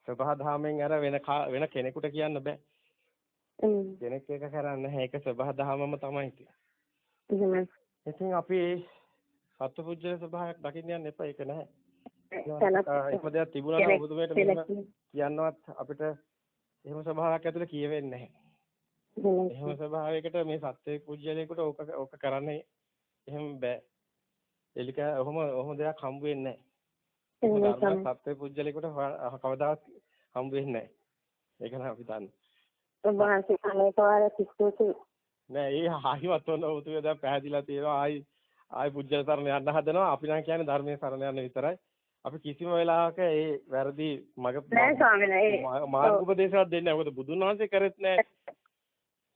ස්වභාව ධාමෙන් අර වෙන වෙන කෙනෙකුට කියන්න බෑ. කෙනෙක් එක කරන්නේ නැහැ. ඒක ස්වභාව ධාමම තමයි තියෙන්නේ. ඉතින් අපි සත්පුජ්‍ය ස්වභාවයක් දකින්න යන්න එපා. ඒක නැහැ. එහෙම දෙයක් තිබුණා නම් ඔබතුමියට මෙහෙම කියන්නවත් අපිට එහෙම ස්වභාවයක් ඇතුලේ කියවෙන්නේ නැහැ. එහෙම ස්වභාවයකට මේ සත්‍ය පුජ්‍යලයකට ඕක ඕක කරන්නේ එහෙම බෑ. එලික ඔහොම ඔහොම දෙයක් හම්බ වෙන්නේ නැහැ. සත්‍ය පුජ්‍යලයකට කවදාවත් හම්බ වෙන්නේ නැහැ. ඒක නම් අපි දන්නේ. ඔබ වහන්සේ අනේක වාරයක් ස්තුතියි. නෑ ඒ ආයිමත් ඔන්න ඔබතුමිය දැන් පැහැදිලා තියෙනවා ආයි ආයි පුජ්‍යල සරණ යන්න හදනවා. අපි නම් කියන්නේ ධර්මයේ සරණ යන්න විතරයි. අපි කිසිම වෙලාවක ඒ වැරදි මග නෑ ස්වාමීනි මාර්ග උපදේශයක් දෙන්නේ නැහැ. මොකද බුදුන් වහන්සේ කරෙත් නැහැ.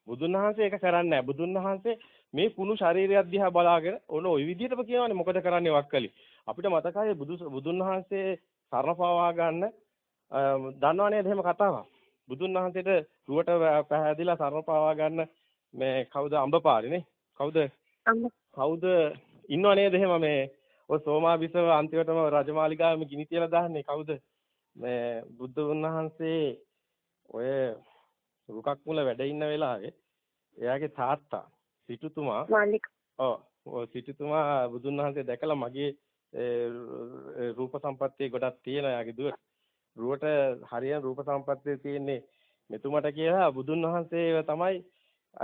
බුදුන් වහන්සේ ඒක කරන්නේ නැහැ. බුදුන් වහන්සේ මේ කුණු ශරීරයක් දිහා බලාගෙන ඔන්න ওই විදිහටම කියනවානේ මොකද කරන්නේ වක්කලි. අපිට මතකයි බුදු බුදුන් වහන්සේ සරණ පාවා ගන්න දන්නව නේද එහෙම කතාවක්. බුදුන් වහන්සේට රුවට පැහැදිලා සරණ පාවා ගන්න මේ කවුද අඹපාරිනේ කවුද? කවුද ඉන්නව නේද එහෙම මේ ඔය සෝමාබිසව අන්තිමටම රජමාලිගාවෙම ගිනි තියලා දාන්නේ? කවුද? මේ බුද්ධ වහන්සේ ඔය රුකක් මුල වැඩ ඉන්න වෙලාවේ එයාගේ තාත්තා සිටුතුමා මාලික. ඔව්. ඔය සිටුතුමා බුදුන් වහන්සේ දැකලා මගේ රූප සම්පත්තිය ගොඩක් තියෙන යාගේ දුවට රුවට හරියන රූප සම්පත්තිය තියෙන්නේ මෙතුමට කියලා බුදුන් වහන්සේ තමයි.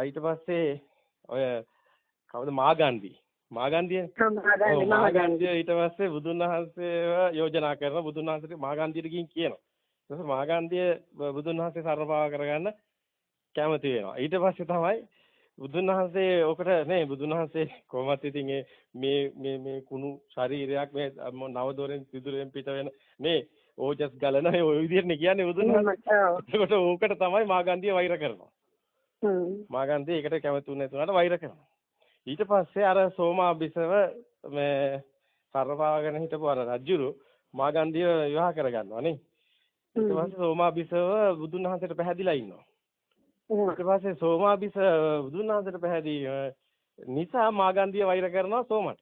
ඊට පස්සේ ඔය කවුද? මාගන්දි. මාගන්දියනේ මාගන්දිය ඊට පස්සේ බුදුන් වහන්සේව යෝජනා කරන බුදුන් වහන්සේට මාගන්දියට ගිහින් කියනවා. ඊට මාගන්දිය බුදුන් වහන්සේ සරණපාව කරගන්න කැමති වෙනවා. ඊට පස්සේ තමයි බුදුන් වහන්සේ ඔකට නේ බුදුන් වහන්සේ කොහොමත් ඉතින් මේ මේ මේ කුණු ශරීරයක් මේ නව දොරෙන් සිදුරෙන් පිට වෙන මේ ඕජස් ගලන ඔය විදිහටනේ කියන්නේ බුදුන්. ඒකට ඕකට තමයි මාගන්දිය වෛර කරනවා. හ්ම්. මාගන්දිය ඒකට කැමති උනේ නැතුණාට වෛර කරනවා. ඊට පස්සේ අර සෝමාබිසව මේ කරපාගෙන හිටපු අර රජුරු මාගන්දිය විවාහ කරගන්නවා නේ. ඊට පස්සේ සෝමාබිසව බුදුන් වහන්සේට පැහැදිලා ඉන්නවා. ඊට පස්සේ සෝමාබිස බුදුන් වහන්සේට පැහැදී නිසා මාගන්දිය වෛර කරනවා සෝමට.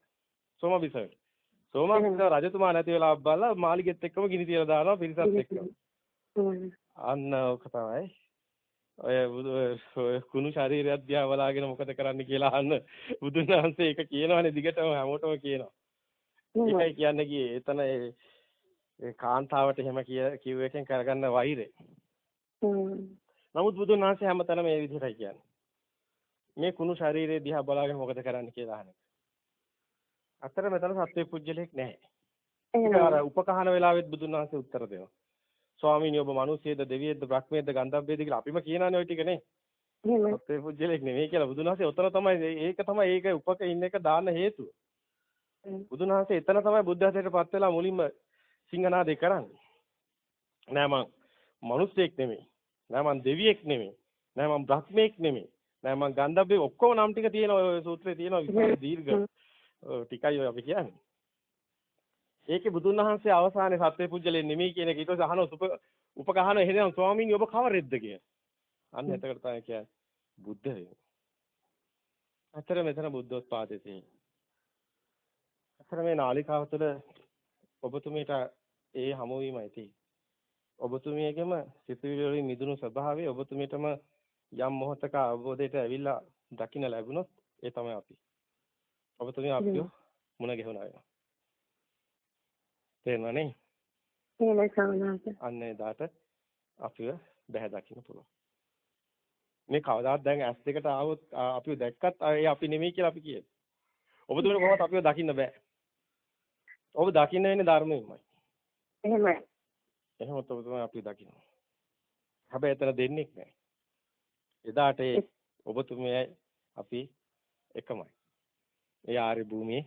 සෝමාබිසවට. සෝමාබිස රජතුමා නැති වෙලා බලලා මාලිගෙත් එක්කම ගිනි තියලා දානවා පිරිසත් එක්ක. අන්න ඔක තමයි. ඔය කුණු ශරීරයක් දිහා බලාගෙන මොකද කරන්න කියලා අහන්න බුදුන් වහන්සේ ඒක කියනවානේ දිගටම හැමෝටම කියනවා. ඒකයි කියන්නේ කී එතන ඒ කාන්තාවට එහෙම කිව්ව එකෙන් කරගන්න වෛරය. නමුත් බුදුන් වහන්සේ හැමතැනම මේ විදිහටයි කියන්නේ. මේ කුණු ශරීරය දිහා බලාගෙන මොකද කරන්න කියලා අහන එක. අතර මෙතන සත්‍ය පුජ්‍යලෙක් නැහැ. ඒක අර උපකහන වෙලාවෙත් බුදුන් වහන්සේ උත්තර දෙනවා. ස්වාමීනි ඔබ මිනිස්සෙද දෙවියෙක්ද බ්‍රහ්මයේද ගන්ධබ්බේද කියලා අපිම කියනනේ ওই ටික නේ. සත්‍ය පුජ්‍යලෙක් නෙමෙයි කියලා බුදුන් වහන්සේ උත්තර තමයි ඒක තමයි ඒක උපක ඉන්න එක දාන්න හේතුව. බුදුන් වහන්සේ එතන තමයි බුද්ධ ධර්මයටපත් වෙලා මුලින්ම සිංහනාදේ කරන්නේ. නෑ මං මිනිස්සෙක් නෙමෙයි. නෑ මං දෙවියෙක් නෙමෙයි. නෑ මං බ්‍රහ්මෙක් නෙමෙයි. නෑ මං ගන්ධබ්බේ ඔක්කොම නම් ටික තියෙන ඔය සූත්‍රයේ තියෙන විශාල දීර්ඝ ටිකයි ඔය අපි කියන්නේ. ඒකේ බුදුන් වහන්සේ අවසානයේ සත්‍ය පුජ්‍යලේ නෙමෙයි කියන එක ඊට පස්සේ අහන උප උපකහන එහෙනම් ස්වාමීන් ඔබ කවරෙද්ද කිය. අන්න එතකොට තමයි කියන්නේ. බුද්ධ වෙන්නේ. අතර මෙතන බුද්ධෝත්පාදයේ තියෙන්නේ. අතර මේ නාලිකාව තුළ ඔබතුමීට ඒ හමු වීමයි තියෙන්නේ. ඔබතුමියගේම සිතුවිලි වලින් මිදුණු ස්වභාවය ඔබතුමීටම යම් මොහතක අවබෝධයට ඇවිල්ලා දකින්න ලැබුණොත් ඒ තමයි අපි. ඔබතුමිය අපිව මුණ ගැහුණා වෙනවා. තේරුණා නේ? එහෙමයි සමනාස. අන්න එදාට අපිව බැහැ දකින්න පුළුවන්. මේ කවදාවත් දැන් ඇස් දෙකට ආවොත් අපිව දැක්කත් ඒ අපි නෙමෙයි කියලා අපි කියනවා. ඔබතුමියට කොහොමද අපිව දකින්න බෑ. ඔබ දකින්න වෙන්නේ ධර්මයෙන්මයි. එහෙමයි. එහෙම ඔබතුමා අපිව දකින්න. හැබැයි එතන දෙන්නේ නැහැ. එදාට ඒ ඔබතුමියයි අපි එකමයි. ඒ ආර්ය භූමියේ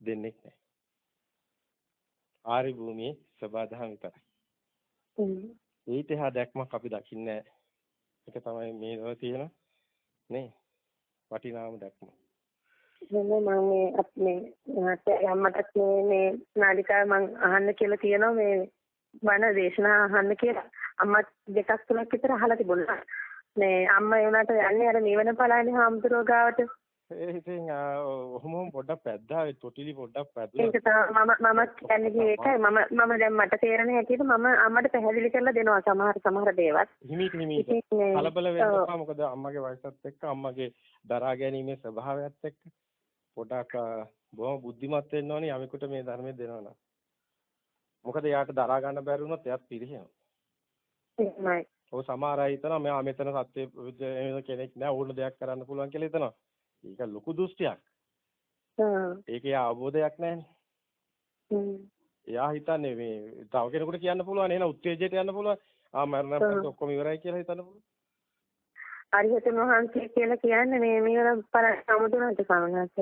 දෙන්නේ නැහැ. ආර්ය භූමියේ සබදාහම විතරයි. ඊට එහා දැක්මක් අපි දකින්නේ ඒක තමයි මේව තියෙන නේ වටිනාම දැක්ම. මම මේ අප මේ අම්මටත් මේ මේ නාලිකාව මං අහන්න කියලා කියනවා මේ බණ දේශනා අහන්න කියලා. අම්මත් දෙකක් තුනක් විතර අහලා තිබුණා. මේ අම්මා ඒ උනාට යන්නේ අර නිවන පලානේ හාමුදුරුවෝ ගාවට. ඒ ඉතින් ඔහොම පොඩ්ඩක් පැද්දා තොටිලි පොඩ්ඩක් පැද්දලා ඒක තමයි මම මම කියන්නේ ඒකයි මම මම දැන් මට තේරෙන හැටියට මම අම්මට පැහැදිලි කරලා දෙනවා සමහර සමහර දේවල්. හිමීට හිමීට කලබල වෙන්න එපා මොකද අම්මගේ වයසත් එක්ක අම්මගේ දරා ගැනීමේ ස්වභාවයත් එක්ක පොඩක් බොහොම බුද්ධිමත් වෙන්න ඕනේ යමෙකුට මේ ධර්මයේ දෙනවනම්. මොකද යාට දරා ගන්න බැරි වුණොත් එයාත් පිරිහෙනවා. එහෙමයි. ඔය සමහර අය හිතනවා මෙයා මෙතන සත්‍ය කෙනෙක් නෑ ඕන දෙයක් කරන්න පුළුවන් කියලා හිතනවා. ඒක ලොකු දෘෂ්ටියක්. ඒකේ අවබෝධයක් නැහැනේ. හ්ම්. එයා හිතන්නේ මේ තව කෙනෙකුට කියන්න පුළුවන් එහෙනම් උත්තේජයට යන්න පුළුවන්. ආ මරණ පස්සේ ඔක්කොම ඉවරයි කියලා හිතන්න පුළුවන්. අරිහතන් වහන්සේ කියලා කියන්නේ මේ මේවල පරණ සමුදුනට සමනස.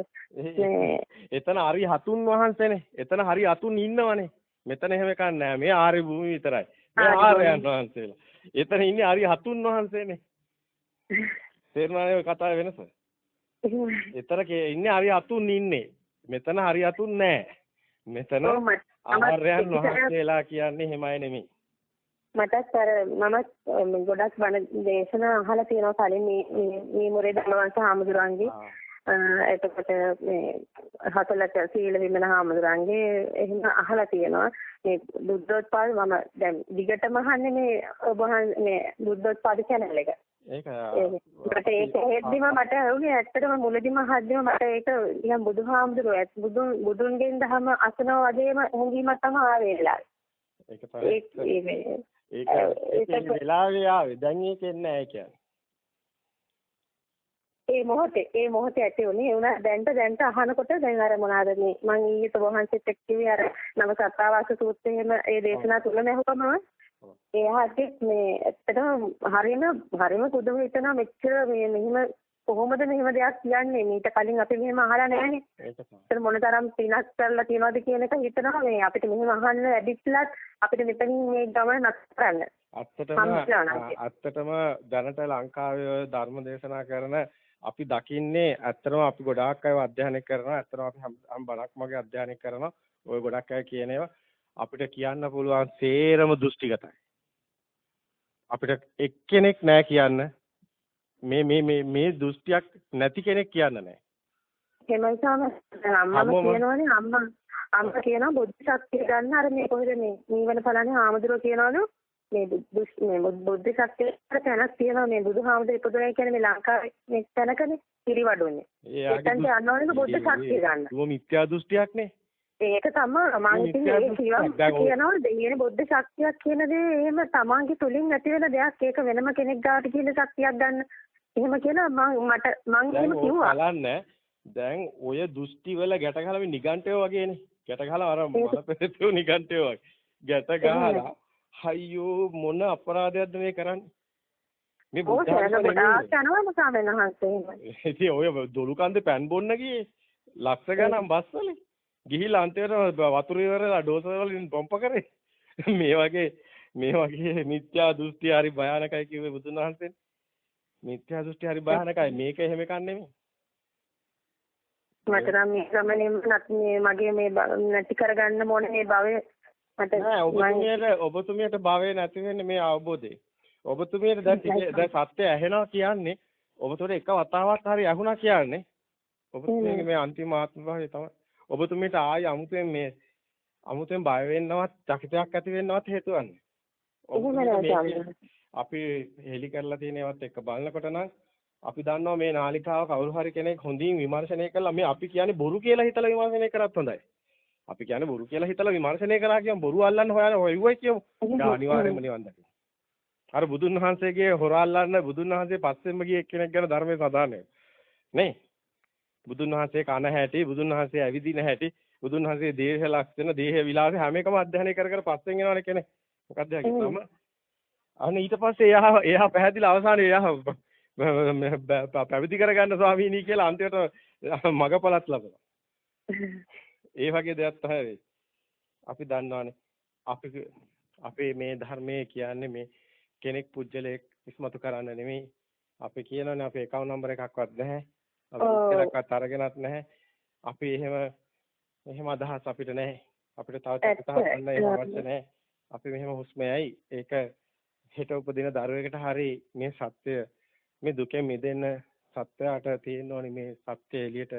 එතන හරි හතුන් වහන්සේනේ. එතන හරි හතුන් ඉන්නවනේ. මෙතන එහෙම එකක් නැහැ. මේ ආර්ය භූමිය විතරයි. මේ ආර්ය ආර්යයන් වහන්සේලා. එතන ඉන්නේ හරි හතුන් වහන්සේනේ. තේරුණානේ ඔය කතාවේ වෙනස? එතන කේ- ඉන්නේ හරි හතුන් ඉන්නේ. මෙතන හරි හතුන් නැහැ. මෙතන ආර්යයන් වහන්සේලා කියන්නේ එහෙමයි නෙමෙයි. මටත් අර මම ගොඩක් බණ දේශනා අහලා තියෙනවා කලින් මේ මේ- මොරේ ධනවංශ හාමුදුරන්ගේ එතකොට මේ හතලක සීල විමන හාමුදුරන්ගේ එහෙම අහලා තියෙනවා මේ බුද්ධෝත්පාද මම දැන් දිගටම අහන්නේ මේ ඔබ මේ බුද්ධෝත්පාද channel එක. ඒක ඒ- මට ඒක හෙද්දිම මට ඇහුනේ ඇත්තටම මුලදිම අහද්දිම මට ඒක නිකන් බුදුහාමුදුරුවෝ ඇත් බුදුන් බුදුන්ගෙන් දහම අසනවා වගේම හැඟීමක් තමයි ආවේලා. ඒක ඒ තමයි. ඒ මේ- ඒක ඒක- ඒක වෙලාවේ ආවේ. දැන් ඒකෙන් නෑ ඒ කියන්නේ. ඒ මොහොතේ ඒ මොහොතේ ඇති උනේ ඒ උනා දැන්ට දැන්ට අහනකොට දැන් අර මොනවාද මේ මං ඊයේ වහන්සේත් එක්ක කිව්වේ අර නව සත්තාවාස සූත්‍රයේම ඒ දේශනා තුලම ඇහුවම හදිත් මේ ඇත්තටම හරිම හරිම පුදුම හිතනවා මෙච්චර මේ මෙහිම කොහොමද මෙහෙම දෙයක් කියන්නේ? මීට කලින් අපි මෙහෙම අහලා නැහැනේ. ඒක තමයි. ඒතර මොනතරම් පිනක් කරලා තියනවද කියන එක හිතනවා මේ අපිට මෙහෙම අහන්න ලැබිච්ලත් අපිට මෙතනින් මේ ගමන නතර කරන්න. ඇත්තටම. ඇත්තටම දැනට ලංකාවේ ධර්ම දේශනා කරන අපි දකින්නේ ඇත්තටම අපි ගොඩාක් අය අධ්‍යයනය කරනවා. ඇත්තටම අපි හැම හැම බණක් මගේ අධ්‍යයනය කරනවා. ඔය ගොඩක් අය කියන ඒවා අපිට කියන්න පුළුවන් සේරම දෘෂ්ටිගතයි. අපිට එක්කෙනෙක් නෑ කියන්න. මේ මේ මේ මේ දෘෂ්ටියක් නැති කෙනෙක් කියන්න නෑ. එහෙමයි තමයි අම්මම කියනවනේ අම්මා අම්මා කියනවා බුද්ධ ශක්තිය ගන්න. අර මේ කොහෙද මේ නීවන පලන්නේ හාමුදුරුවෝ කියනවලු මේ මේ බුද්ධ ශක්තිය තැනක් තියෙනවා මේ බුදුහාමුදුරුවෝ ඉපදුනේ කියන්නේ මේ ලංකාවේ මේ තැනකනේ පිරිවඩුන්නේ එතනට යන්න ඕනේ බුද්ධ ශක්තිය ගන්න. දුව මිත්‍යා දෘෂ්ටියක්නේ ඒක තමයි මම මිත්‍යා ඒ. කියනවා දෙවියනේ බුද්ධ ශක්තියක් කියන දේ එහෙම තමන්ගේ තුලින් නැති වෙන දෙයක්. ඒක වෙනම කෙනෙක් ගාවට කියන ශක්තියක් ගන්න. එහෙම කියලා මම මට මං දැන් එහෙම කිව්වා. බලන්න. දැන් ඔය දෘෂ්ටි වල ගැට ගහලා මේ නිගන්ටයෝ වගේනේ. ගැට ගහලා අර මලපෙරේතෝ නිගන්ටයෝ වගේ. ගැට ගහලා අයියෝ මොන අපරාධයක්ද මේ කරන්නේ? මේ බුද්ධ යන ධර්ම ගොඩාක් යනවා ස්වාමීන් වහන්සේ. එහෙම. ඉතින් ඔය දොළු කන්දේ පැන් බොන්න ගියේ. ලක්ෂ ගණන් බස්වල ගිහිල්ලා අන්තිමට වතුර ඉවරලා ඩෝස වලින් පොම්ප කරේ. මේ වගේ මේ වගේ මිත්‍යා දෘෂ්ටි හරි භයානකයි කිව්වේ බුදුන් වහන්සේ. මිත්‍යා දෘෂ්ටි හරි භයානකයි. මේක එහෙම එකක් නෙමෙයි. මට නම් මේ ගමනේම නැත් මේ මගේ මේ නැති කරගන්න ඕනේ මේ භවය. මට නෑ ඔබතුමියට ඔබතුමියට භවය නැති වෙන්නේ මේ අවබෝධය. ඔබතුමියට දැන් දැන් සත්‍ය ඇහෙනවා කියන්නේ ඔබතුමට එක වතාවක් හරි ඇහුණා කියන්නේ ඔබතුමීගේ මේ අන්තිම ආත්ම භාවය තමයි ඔබතුමීට ආයි අමුතුවෙන් මේ අමුතුවෙන් බය වෙන්නවත් චකිතයක් ඇති වෙන්නවත් හේතු වන්නේ. අපි හෙලි කරලා තියෙන ඒවත් එක්ක බලනකොට නම් අපි දන්නවා මේ නාලිකාව කවුරු හරි කෙනෙක් හොඳින් විමර්ශනය කළා මේ අපි කියන්නේ බොරු කියලා හිතලා විමර්ශනය කරත් හොඳයි. අපි කියන්නේ බොරු කියලා හිතලා විමර්ශනය කරා කියමු බොරු අල්ලන්න හොයන හොයුවයි කියමු. අනිවාර්යයෙන්ම නිවන් දකින්න. අර බුදුන් වහන්සේගේ හොර අල්ලන්න බුදුන් වහන්සේ පස්සෙන්ම ගිය එක්කෙනෙක් ගැන ධර්මයේ සදානේ. නේ? බුදුන් වහන්සේ කන හැටි, බුදුන් වහන්සේ ඇවිදින හැටි, බුදුන් වහන්සේ දේහ ලක්ෂණ, දේහ විලාස හැම එකම අධ්‍යයනය කර කර පස්සෙන් එනවනේ කෙනෙක්. මොකක්ද යකිටම? අන්න ඊට පස්සේ එයා එයා පැහැදිලි අවසානයේ එයා පැවිදි කරගන්න ස්වාමීනි කියලා අන්තිමට මගපලත් ලබනවා. ඒ වගේ දෙයක් තමයි. අපි දන්නවානේ. අපි අපේ මේ ධර්මයේ කියන්නේ මේ කෙනෙක් පුජ්‍යලයක් ඉස්මතු කරන්න නෙමෙයි. අපි කියනවානේ අපේ account number එකක්වත් නැහැ. එකක්වත් අරගෙනත් නැහැ. අපි එහෙම එහෙම අදහස් අපිට නැහැ. අපිට තව චකිතහක් ගන්න එහෙම අවශ්‍ය නැහැ. අපි මෙහෙම හුස්මයයි. ඒක හෙට උපදින දරුවෙකුට හරි මේ සත්‍ය මේ දුකෙන් මිදෙන්න සත්‍යයට තියෙනවනේ මේ සත්‍ය එළියට.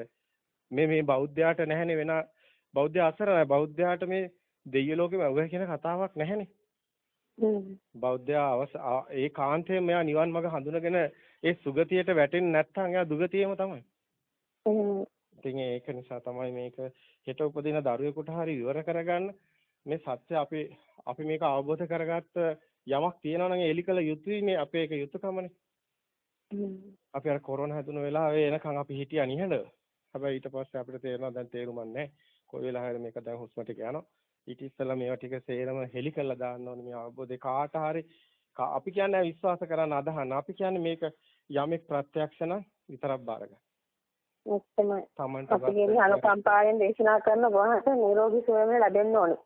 මේ මේ බෞද්ධයාට නැහැනේ වෙන බෞද්ධ අසරණයි. බෞද්ධයාට මේ දෙවිය ලෝකෙම අවුහ කියන කතාවක් නැහැනේ. බෞද්ධයා ඒ කාන්තයෙන් මෙයා නිවන් මඟ හඳුනගෙන ඒ සුගතියට වැටෙන්නේ නැත්නම් එයා දුගතියේම තමයි. ඉතින් ඒක නිසා තමයි මේක හෙට උපදින දරුවෙකුට හරි විවර කරගන්න මේ සත්‍ය අපි අපි මේක අවබෝධ කරගත්ත යමක් තියෙනවා නම් එලි කළ යුතුයිනේ අපේ ඒක යුතුයකමනේ. අපි අර කොරෝනා හැදුන වෙලාවේ එනකන් අපි හිටියා නිහඬව. හැබැයි ඊට පස්සේ අපිට තේරෙනවා දැන් තේරුමක් නැහැ. කොයි වෙලාවෙ මේක දැන් හුස්ම ටික යනවා. ඊට ඉස්සෙල්ලා මේවා ටික සේරම හෙලි කරලා දාන්න ඕනේ මේ අවබෝධය කාට හරි අපි කියන්නේ විශ්වාස කරන්න අදහන. අපි කියන්නේ මේක යමෙක් ප්‍රත්‍යක්ෂ නම් විතරක් බාර ගන්න. තමයි. තමන්ට අපි කියන්නේ අනුකම්පාවෙන් දේශනා කරන වහන්සේ නිරෝගී සුවය ලැබෙන්න ඕනේ.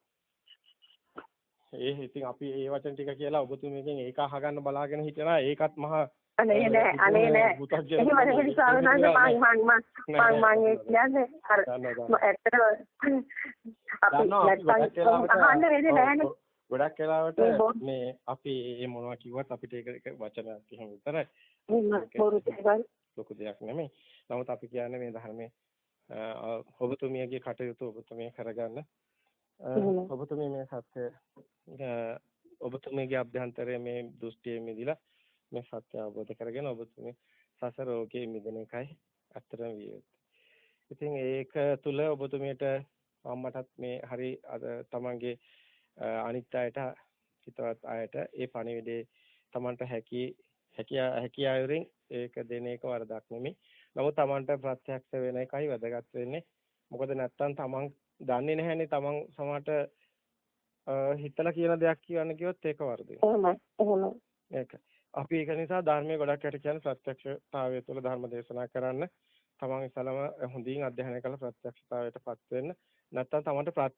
ඒ ඉතින් අපි ඒ වචන ටික කියලා ඔබතුමීගෙන් ඒක අහගන්න බලාගෙන හිටියනා ඒකත් මහා අනේ නෑ අනේ නෑ එහෙම නෙවෙයි වහන්සේ මං මං මං මං ඒ කියන්නේ අර ඇත්තටම අපි නැත්තම් අහන්න වෙන්නේ නෑනේ ගොඩක් වෙලාවට මේ අපි මේ මොනවා කිව්වත් අපිට ඒක වචනයක් එහෙම විතරයි ලොකු දෙයක් නෙමෙයි. නමුත් අපි කියන්නේ මේ ධර්මයේ ඔබතුමියගේ කටයුතු ඔබතුමිය කරගන්න. ඔබතුමිය මේ සත්‍ය ඔබතුමියගේ අභ්‍යන්තරයේ මේ දෘෂ්ටියේ මිදිලා මේ සත්‍ය අවබෝධ කරගෙන ඔබතුමිය සසර රෝගේ මිදෙන එකයි අත්‍තරම විය යුත්තේ. ඉතින් ඒක තුල ඔබතුමියට අම්මටත් මේ හරි අද තමන්ගේ අනිත් අයට හිතවත් අයට ඒ පණිවිඩේ තමන්ට හැකි හැකියා හැකියාවරින් ඒක දෙන එක වරදක් නෙමෙයි. නමුත් තමන්ට ප්‍රත්‍යක්ෂ වෙන එකයි වැදගත් වෙන්නේ. මොකද නැත්තම් තමන් දන්නේ නැහැනේ තමන් සමහරට හිතලා කියන දෙයක් කියන්න කිව්වොත් ඒක වරදිනවා. එහෙමයි. එහෙමයි. ඒක. අපි ඒක නිසා ධර්මයේ ගොඩක් යට කියන්නේ ප්‍රත්‍යක්ෂතාවය තුළ ධර්ම දේශනා කරන්න. තමන් ඉස්සලම හොඳින් අධ්‍යයනය කළ ප්‍රත්‍යක්ෂතාවයටපත් වෙන්න. නැත්තම් තමන්ට ප්‍රත්‍ය